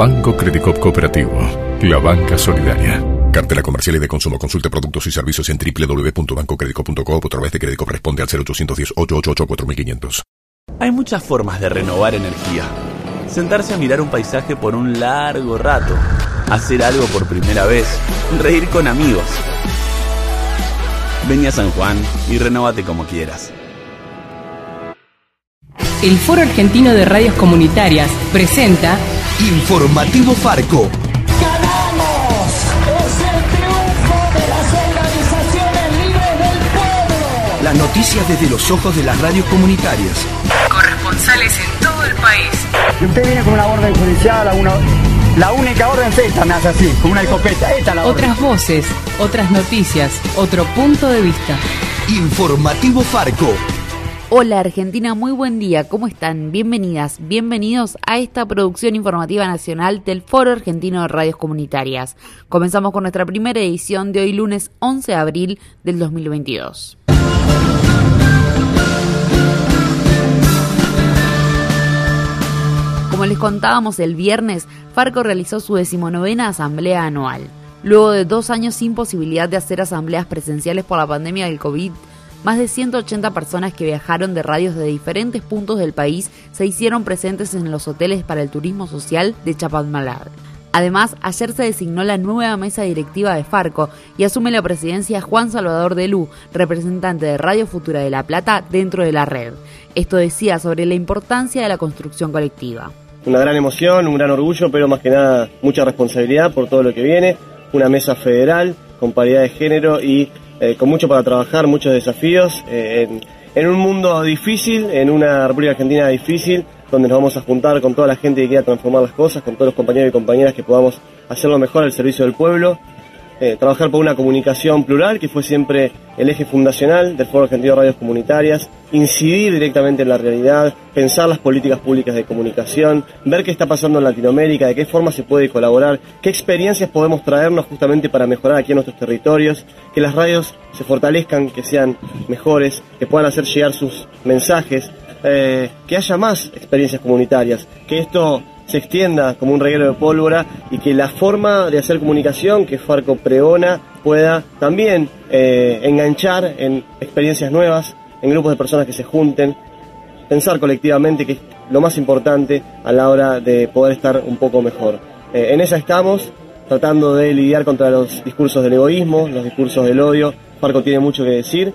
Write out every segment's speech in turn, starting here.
Banco Credicop Cooperativo, la banca solidaria. Cartela comercial y de consumo. Consulte productos y servicios en www.bancocredico.com o a través de crédito responde al 0810 888 4500. Hay muchas formas de renovar energía. Sentarse a mirar un paisaje por un largo rato, hacer algo por primera vez, reír con amigos. Ven a San Juan y renóvate como quieras. El Foro Argentino de Radios Comunitarias presenta Informativo Farco. ¡Ganamos! ¡Es el triunfo de las organizaciones libres del pueblo! Las noticias desde los ojos de las radios comunitarias. Corresponsales en todo el país. Y usted viene con una orden judicial, una, la única orden es esta, me hace así, con una escopeta. Esta la Otras voces, otras noticias, otro punto de vista. Informativo Farco. Hola Argentina, muy buen día, ¿cómo están? Bienvenidas, bienvenidos a esta producción informativa nacional del Foro Argentino de Radios Comunitarias. Comenzamos con nuestra primera edición de hoy lunes 11 de abril del 2022. Como les contábamos el viernes, Farco realizó su decimonovena asamblea anual. Luego de dos años sin posibilidad de hacer asambleas presenciales por la pandemia del COVID, más de 180 personas que viajaron de radios de diferentes puntos del país se hicieron presentes en los hoteles para el turismo social de Chapadmalal. Además, ayer se designó la nueva mesa directiva de Farco y asume la presidencia Juan Salvador de Lu, representante de Radio Futura de La Plata dentro de la red. Esto decía sobre la importancia de la construcción colectiva. Una gran emoción, un gran orgullo, pero más que nada mucha responsabilidad por todo lo que viene. Una mesa federal con paridad de género y eh, con mucho para trabajar, muchos desafíos, eh, en, un mundo difícil, en una República Argentina difícil, donde nos vamos a juntar con toda la gente que quiera transformar las cosas, con todos los compañeros y compañeras que podamos hacerlo mejor al servicio del pueblo eh, trabajar por una comunicación plural, que fue siempre el eje fundacional del Foro Argentino de Radios Comunitarias, incidir directamente en la realidad, pensar las políticas públicas de comunicación, ver qué está pasando en Latinoamérica, de qué forma se puede colaborar, qué experiencias podemos traernos justamente para mejorar aquí en nuestros territorios, que las radios se fortalezcan, que sean mejores, que puedan hacer llegar sus mensajes, eh, que haya más experiencias comunitarias, que esto se extienda como un reguero de pólvora y que la forma de hacer comunicación que Farco pregona pueda también eh, enganchar en experiencias nuevas, en grupos de personas que se junten, pensar colectivamente que es lo más importante a la hora de poder estar un poco mejor. Eh, en esa estamos, tratando de lidiar contra los discursos del egoísmo, los discursos del odio. Farco tiene mucho que decir.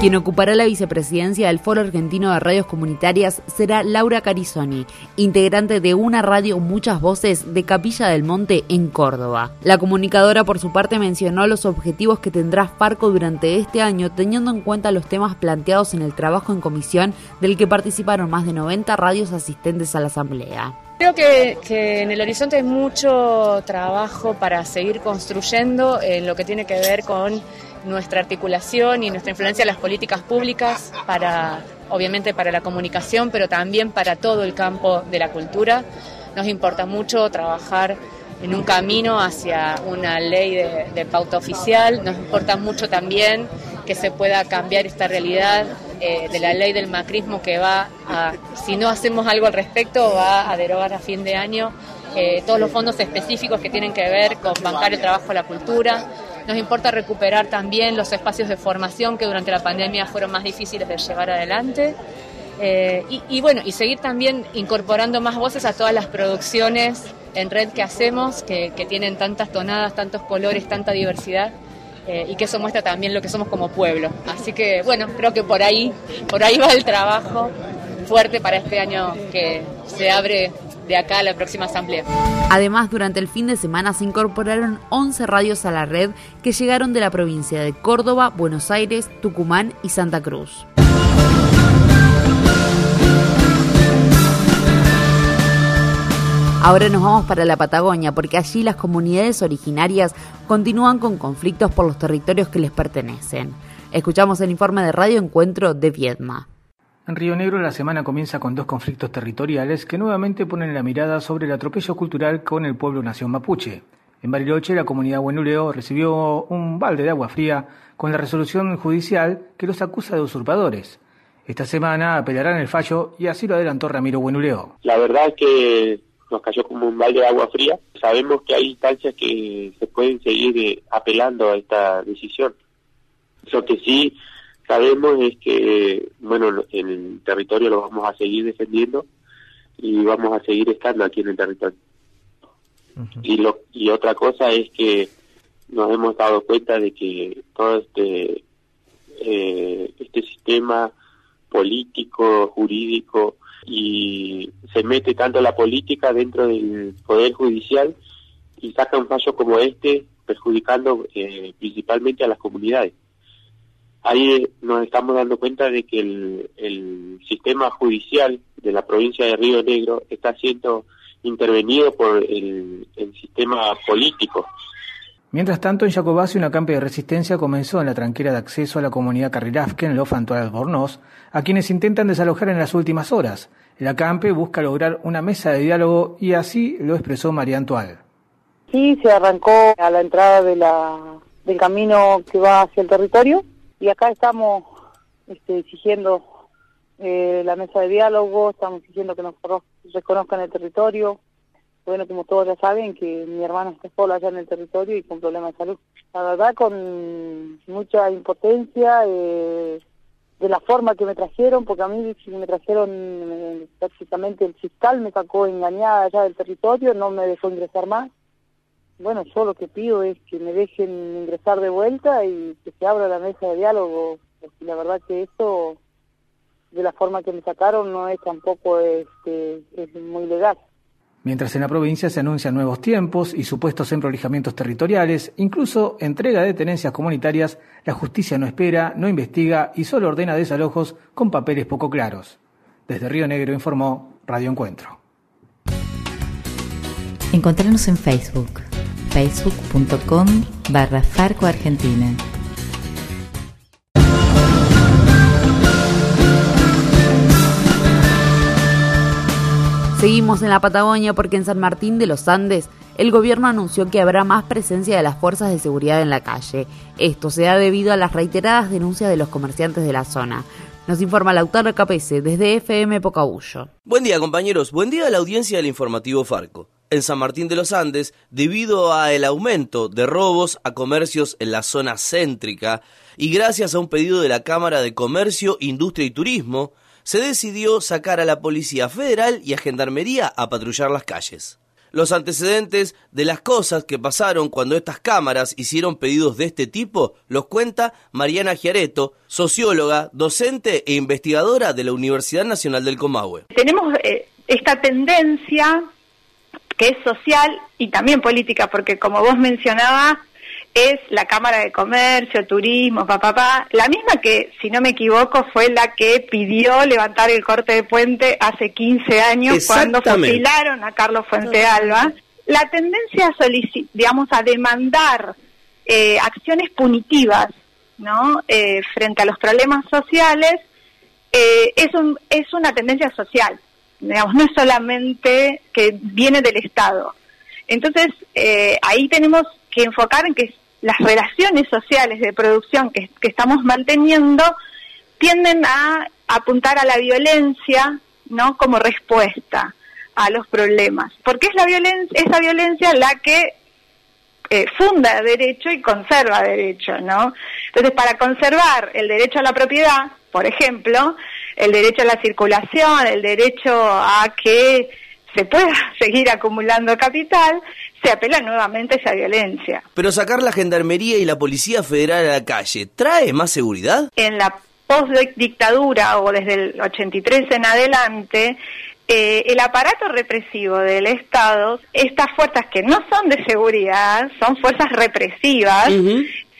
Quien ocupará la vicepresidencia del Foro Argentino de Radios Comunitarias será Laura Carizoni, integrante de una radio Muchas Voces de Capilla del Monte en Córdoba. La comunicadora por su parte mencionó los objetivos que tendrá Farco durante este año teniendo en cuenta los temas planteados en el trabajo en comisión del que participaron más de 90 radios asistentes a la asamblea. Creo que, que, en el horizonte hay mucho trabajo para seguir construyendo en lo que tiene que ver con nuestra articulación y nuestra influencia en las políticas públicas para, obviamente, para la comunicación, pero también para todo el campo de la cultura. Nos importa mucho trabajar en un camino hacia una ley de, pauta oficial. Nos importa mucho también que se pueda cambiar esta realidad eh, de la ley del macrismo que va a, si no hacemos algo al respecto, va a derogar a fin de año eh, todos los fondos específicos que tienen que ver con bancar el trabajo a la cultura. Nos importa recuperar también los espacios de formación que durante la pandemia fueron más difíciles de llevar adelante. Eh, y, bueno, y seguir también incorporando más voces a todas las producciones en red que hacemos, que, tienen tantas tonadas, tantos colores, tanta diversidad. Eh, y que eso muestra también lo que somos como pueblo. Así que bueno, creo que por ahí, por ahí va el trabajo fuerte para este año que se abre de acá a la próxima asamblea. Además, durante el fin de semana se incorporaron 11 radios a la red que llegaron de la provincia de Córdoba, Buenos Aires, Tucumán y Santa Cruz. Ahora nos vamos para la Patagonia porque allí las comunidades originarias continúan con conflictos por los territorios que les pertenecen. Escuchamos el informe de Radio Encuentro de Viedma. En Río Negro la semana comienza con dos conflictos territoriales que nuevamente ponen la mirada sobre el atropello cultural con el pueblo nación mapuche. En Bariloche la comunidad Buenuleo recibió un balde de agua fría con la resolución judicial que los acusa de usurpadores. Esta semana apelarán el fallo y así lo adelantó Ramiro Buenuleo. La verdad es que nos cayó como un balde de agua fría. Sabemos que hay instancias que se pueden seguir eh, apelando a esta decisión. Lo que sí sabemos es que, bueno, en el territorio lo vamos a seguir defendiendo y vamos a seguir estando aquí en el territorio. Y lo y otra cosa es que nos hemos dado cuenta de que todo este eh, este sistema político, jurídico y se mete tanto la política dentro del poder judicial y saca un fallo como este perjudicando eh, principalmente a las comunidades ahí nos estamos dando cuenta de que el, el sistema judicial de la provincia de Río Negro está siendo intervenido por el, el sistema político. Mientras tanto, en Jacobasi una campe de resistencia comenzó en la tranquera de acceso a la comunidad Carrirafque en Lofanto Albornoz, a quienes intentan desalojar en las últimas horas. El acampe busca lograr una mesa de diálogo y así lo expresó María Antual. Sí, se arrancó a la entrada de la, del camino que va hacia el territorio y acá estamos este, exigiendo eh, la mesa de diálogo, estamos exigiendo que nos reconozcan el territorio. Bueno, como todos ya saben, que mi hermana está sola allá en el territorio y con problemas de salud. La verdad, con mucha impotencia eh, de la forma que me trajeron, porque a mí me trajeron eh, prácticamente el fiscal, me sacó engañada allá del territorio, no me dejó ingresar más bueno, yo lo que pido es que me dejen ingresar de vuelta y que se abra la mesa de diálogo, porque la verdad que esto, de la forma que me sacaron, no es tampoco este, es muy legal. Mientras en la provincia se anuncian nuevos tiempos y supuestos emprolijamientos territoriales, incluso entrega de tenencias comunitarias, la justicia no espera, no investiga y solo ordena desalojos con papeles poco claros. Desde Río Negro informó Radio Encuentro. Encontrarnos en Facebook facebook.com barra Farco Argentina. Seguimos en la Patagonia porque en San Martín de los Andes el gobierno anunció que habrá más presencia de las fuerzas de seguridad en la calle. Esto se da debido a las reiteradas denuncias de los comerciantes de la zona. Nos informa Lautaro Capese desde FM Pocahullo. Buen día compañeros, buen día a la audiencia del informativo Farco en San Martín de los Andes debido al aumento de robos a comercios en la zona céntrica y gracias a un pedido de la Cámara de Comercio, Industria y Turismo, se decidió sacar a la Policía Federal y a Gendarmería a patrullar las calles. Los antecedentes de las cosas que pasaron cuando estas cámaras hicieron pedidos de este tipo los cuenta Mariana Giareto, socióloga, docente e investigadora de la Universidad Nacional del Comahue. Tenemos eh, esta tendencia que es social y también política, porque como vos mencionabas, es la Cámara de Comercio, Turismo, papá, pa, la misma que, si no me equivoco, fue la que pidió levantar el corte de puente hace 15 años cuando fusilaron a Carlos Fuente Alba. La tendencia a digamos, a demandar eh, acciones punitivas, ¿no? Eh, frente a los problemas sociales, eh, es, un, es una tendencia social digamos, no es solamente que viene del Estado. Entonces, eh, ahí tenemos que enfocar en que las relaciones sociales de producción que, estamos manteniendo tienden a apuntar a la violencia, ¿no? Como respuesta a los problemas. Porque es la violencia, esa violencia la que eh, funda derecho y conserva derecho, ¿no? Entonces, para conservar el derecho a la propiedad, por ejemplo, el derecho a la circulación, el derecho a que se pueda seguir acumulando capital, se apela nuevamente a esa violencia. Pero sacar la Gendarmería y la Policía Federal a la calle, ¿trae más seguridad? En la post-dictadura o desde el 83 en adelante, eh, el aparato represivo del Estado, estas fuerzas que no son de seguridad, son fuerzas represivas,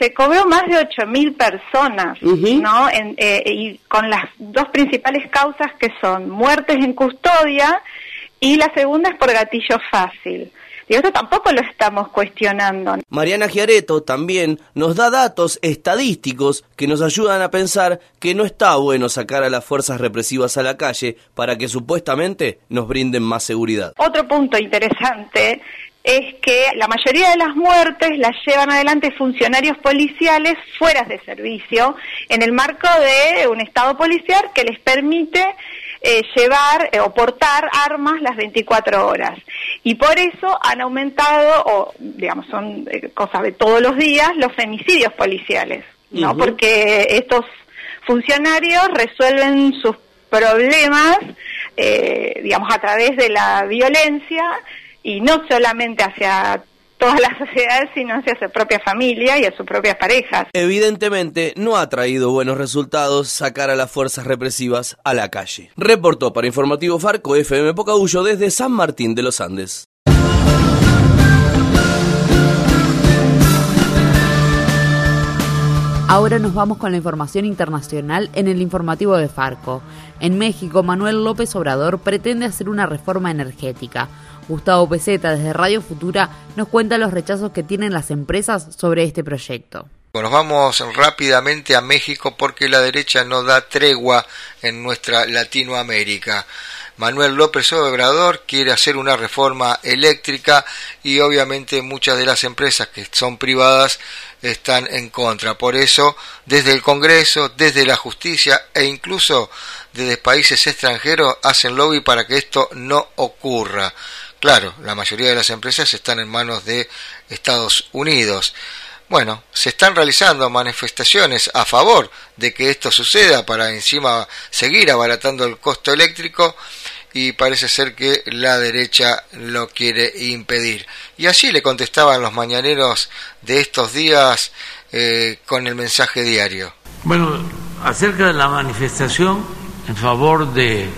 se cobró más de 8.000 personas, ¿no? Eh, y con las dos principales causas que son muertes en custodia y la segunda es por gatillo fácil. Y esto tampoco lo estamos cuestionando. Mariana Giareto también nos da datos estadísticos que nos ayudan a pensar que no está bueno sacar a las fuerzas represivas a la calle para que supuestamente nos brinden más seguridad. Otro punto interesante es que la mayoría de las muertes las llevan adelante funcionarios policiales fuera de servicio en el marco de un estado policial que les permite eh, llevar eh, o portar armas las 24 horas. Y por eso han aumentado, o digamos, son eh, cosas de todos los días, los femicidios policiales, ¿no? Porque estos funcionarios resuelven sus problemas, digamos, a través de la violencia y no solamente hacia toda la sociedad, sino hacia su propia familia y a sus propias parejas. Evidentemente, no ha traído buenos resultados sacar a las fuerzas represivas a la calle. Reportó para Informativo Farco FM Pocahuyo desde San Martín de los Andes. Ahora nos vamos con la información internacional en el informativo de Farco. En México, Manuel López Obrador pretende hacer una reforma energética. Gustavo Peseta, desde Radio Futura, nos cuenta los rechazos que tienen las empresas sobre este proyecto. Nos vamos rápidamente a México porque la derecha no da tregua en nuestra Latinoamérica. Manuel López Obrador quiere hacer una reforma eléctrica y obviamente muchas de las empresas que son privadas están en contra. Por eso, desde el Congreso, desde la justicia e incluso desde países extranjeros hacen lobby para que esto no ocurra. Claro, la mayoría de las empresas están en manos de Estados Unidos. Bueno, se están realizando manifestaciones a favor de que esto suceda para encima seguir abaratando el costo eléctrico y parece ser que la derecha lo quiere impedir. Y así le contestaban los mañaneros de estos días eh, con el mensaje diario. Bueno, acerca de la manifestación en favor de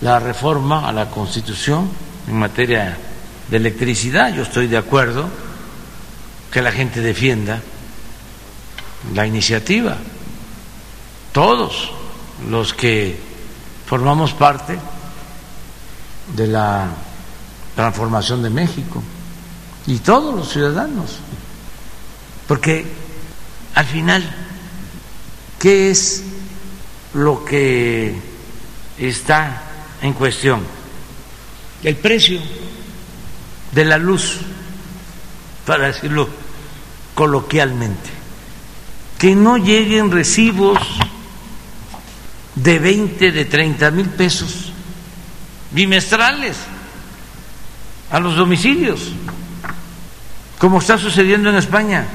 la reforma a la Constitución, en materia de electricidad. Yo estoy de acuerdo que la gente defienda la iniciativa. Todos los que formamos parte de la transformación de México y todos los ciudadanos. Porque al final, ¿qué es lo que está en cuestión? El precio de la luz, para decirlo coloquialmente, que no lleguen recibos de 20, de 30 mil pesos bimestrales a los domicilios, como está sucediendo en España,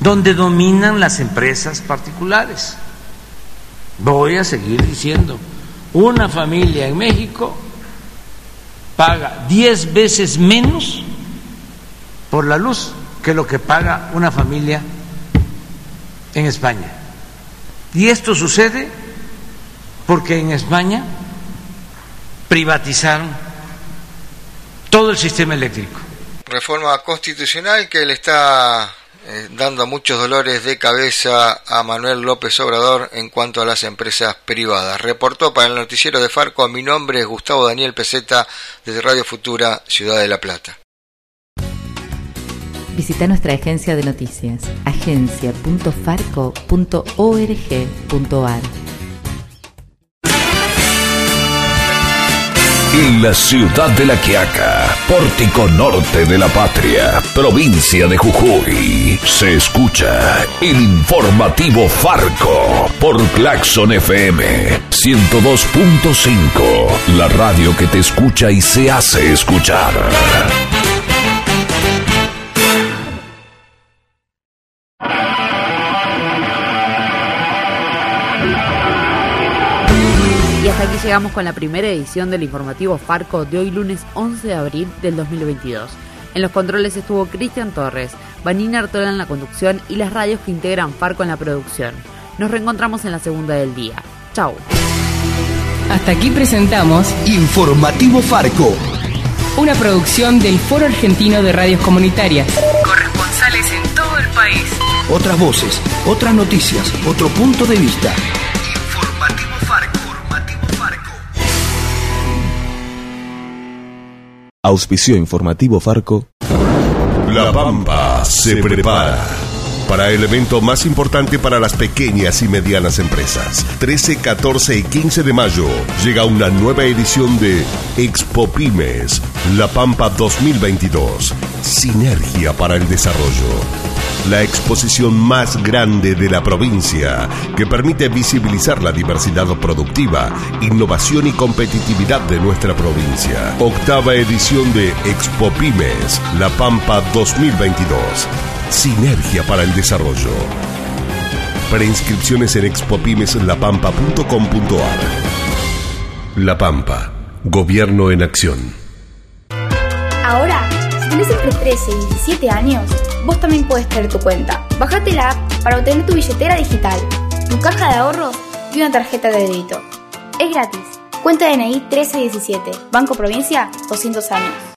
donde dominan las empresas particulares. Voy a seguir diciendo, una familia en México paga diez veces menos por la luz que lo que paga una familia en España. Y esto sucede porque en España privatizaron todo el sistema eléctrico. Reforma constitucional que le está eh, dando muchos dolores de cabeza a Manuel López Obrador en cuanto a las empresas privadas. Reportó para el noticiero de Farco, mi nombre es Gustavo Daniel Peseta desde Radio Futura, Ciudad de la Plata. Visita nuestra agencia de noticias, agencia.farco.org.ar. En la ciudad de La Quiaca, pórtico norte de la patria, provincia de Jujuy, se escucha el informativo Farco por Claxon FM 102.5, la radio que te escucha y se hace escuchar. Llegamos con la primera edición del informativo Farco de hoy lunes 11 de abril del 2022. En los controles estuvo Cristian Torres, Vanina Artola en la conducción y las radios que integran Farco en la producción. Nos reencontramos en la segunda del día. Chau. Hasta aquí presentamos Informativo Farco. una producción del Foro Argentino de Radios Comunitarias. Corresponsales en todo el país. Otras voces, otras noticias, otro punto de vista. Auspicio informativo Farco. La Pampa se prepara para el evento más importante para las pequeñas y medianas empresas. 13, 14 y 15 de mayo llega una nueva edición de Expo Pymes, La Pampa 2022. Sinergia para el desarrollo. La exposición más grande de la provincia que permite visibilizar la diversidad productiva, innovación y competitividad de nuestra provincia. Octava edición de Expo Pymes, La Pampa 2022. Sinergia para el desarrollo. Preinscripciones en expopymeslapampa.com.ar. La Pampa. Gobierno en acción. Ahora, si tenés entre 13 y 17 años, vos también puedes tener tu cuenta. Bájate la app para obtener tu billetera digital, tu caja de ahorros y una tarjeta de débito. Es gratis. Cuenta DNI 1317, Banco Provincia, 200 años.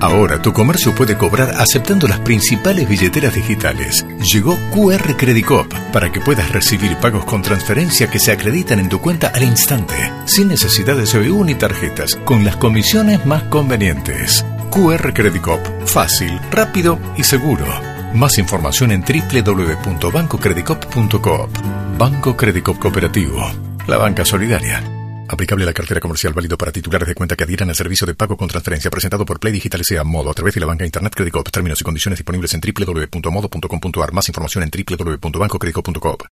Ahora tu comercio puede cobrar aceptando las principales billeteras digitales. Llegó QR Credit Cop para que puedas recibir pagos con transferencia que se acreditan en tu cuenta al instante, sin necesidad de CBU ni tarjetas, con las comisiones más convenientes. QR Credit Cop, fácil, rápido y seguro. Más información en www.bancocreditcop.coop. Banco Credit Cop Cooperativo. La banca solidaria. Aplicable a la cartera comercial válido para titulares de cuenta que adhieran al servicio de pago con transferencia presentado por Play Digital sea Modo a través de la banca Internet Credit Cop. Términos y condiciones disponibles en www.modo.com.ar. Más información en www.bancocreditcop.coop.